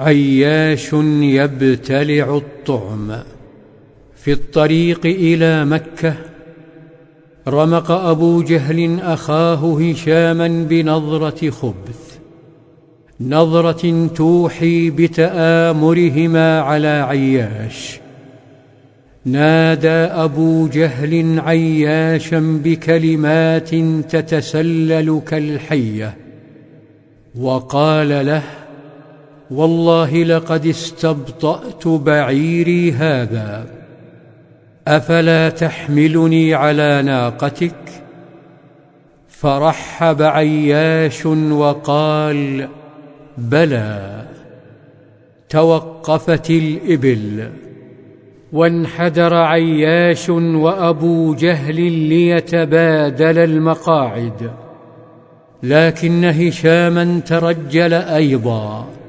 عياش يبتلع الطعم. في الطريق إلى مكة رمق أبو جهل أخاه هشاما بنظرة خبث. نظرة توحي بتآمرهما على عياش. نادى أبو جهل عياشا بكلمات تتسلل كالحية. وقال له والله لقد استبطأت بعيري هذا. أفلا تحملني على ناقتك؟ فرحب عياش وقال بلى. توقفت الإبل. وانحدر عياش وأبو جهل ليتبادل المقاعد. لكن هشاما ترجل أيضا.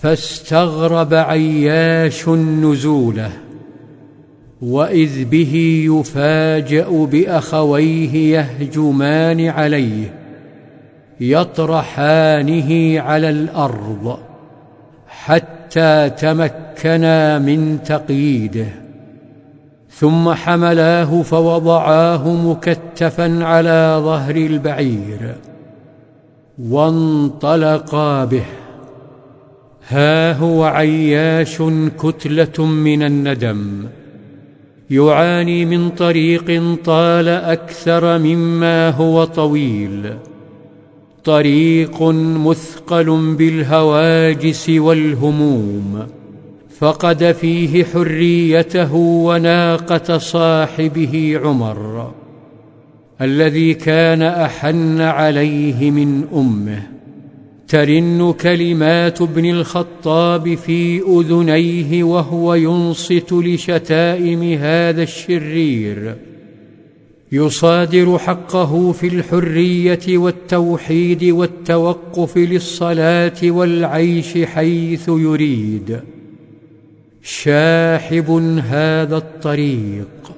فاستغرب عياش نزوله وإذ به يفاجأ بأخويه يهجمان عليه يطرحانه على الأرض حتى تمكنا من تقييده ثم حملاه فوضعاه مكتفا على ظهر البعير وانطلقا به. ها هو عياش كتلة من الندم. يعاني من طريق طال أكثر مما هو طويل. طريق مثقل بالهواجس والهموم. فقد فيه حريته وناقة صاحبه عمر. الذي كان أحن عليه من أمه. ترن كلمات ابن الخطاب في أذنيه وهو ينصت لشتائم هذا الشرير. يصادر حقه في الحرية والتوحيد والتوقف للصلاة والعيش حيث يريد. شاحب هذا الطريق.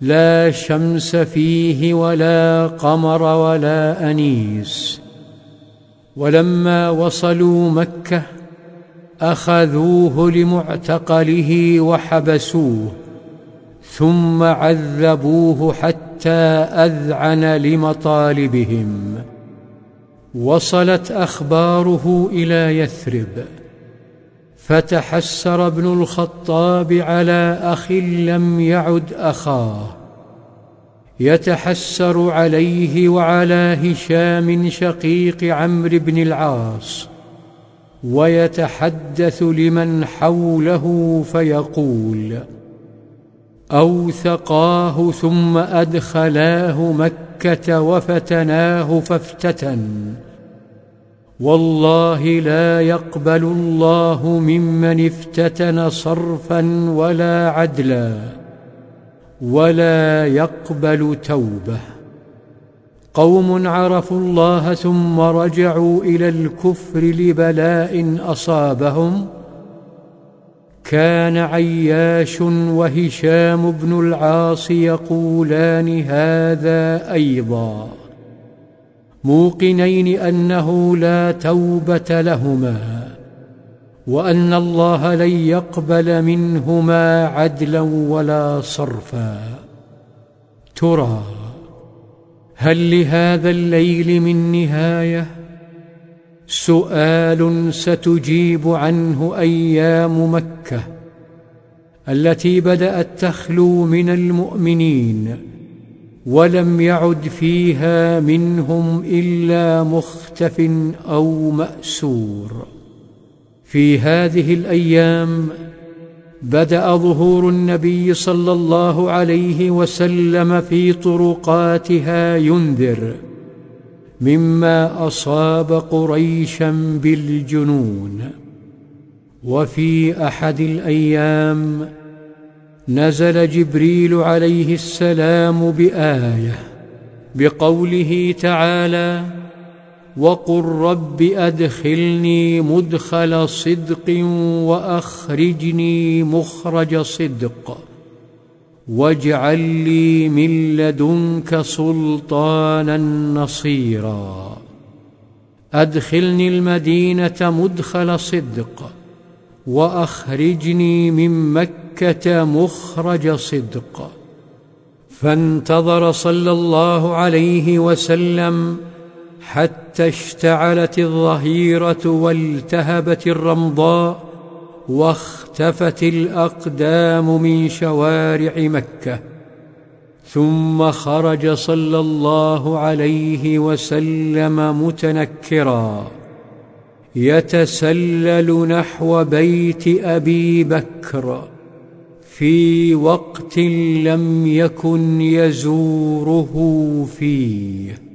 لا شمس فيه ولا قمر ولا أنيس. ولما وصلوا مكة أخذوه لمعتقله وحبسوه ثم عذبوه حتى أذعن لمطالبهم. وصلت أخباره إلى يثرب. فتحسر ابن الخطاب على أخ لم يعد أخاه. يتحسر عليه وعلى هشام شقيق عمرو بن العاص ويتحدث لمن حوله فيقول أوثقاه ثم أدخلاه مكة وفتناه فافتتن. والله لا يقبل الله ممن افتتن صرفا ولا عدلا. ولا يقبل توبة. قوم عرفوا الله ثم رجعوا إلى الكفر لبلاء أصابهم. كان عياش وهشام بن العاص يقولان هذا أيضا. موقنين أنه لا توبة لهما. وأن الله لن يقبل منهما عدلا ولا صرفا. ترى هل لهذا الليل من نهاية؟ سؤال ستجيب عنه أيام مكة التي بدأت تخلو من المؤمنين ولم يعد فيها منهم إلا مختف أو مأسور. في هذه الأيام بدأ ظهور النبي صلى الله عليه وسلم في طرقاتها ينذر مما أصاب قريشا بالجنون. وفي أحد الأيام نزل جبريل عليه السلام بآية بقوله تعالى وقل رب أدخلني مدخل صدق وأخرجني مخرج صدق واجعل لي من لدنك سلطانا نصيرا أدخلني المدينة مدخل صدق وأخرجني من مكة مخرج صدق فانتظر صلى الله عليه وسلم حتى اشتعلت الظهيرة والتهبت الرمضاء واختفت الأقدام من شوارع مكة. ثم خرج صلى الله عليه وسلم متنكرا. يتسلل نحو بيت أبي بكر. في وقت لم يكن يزوره فيه.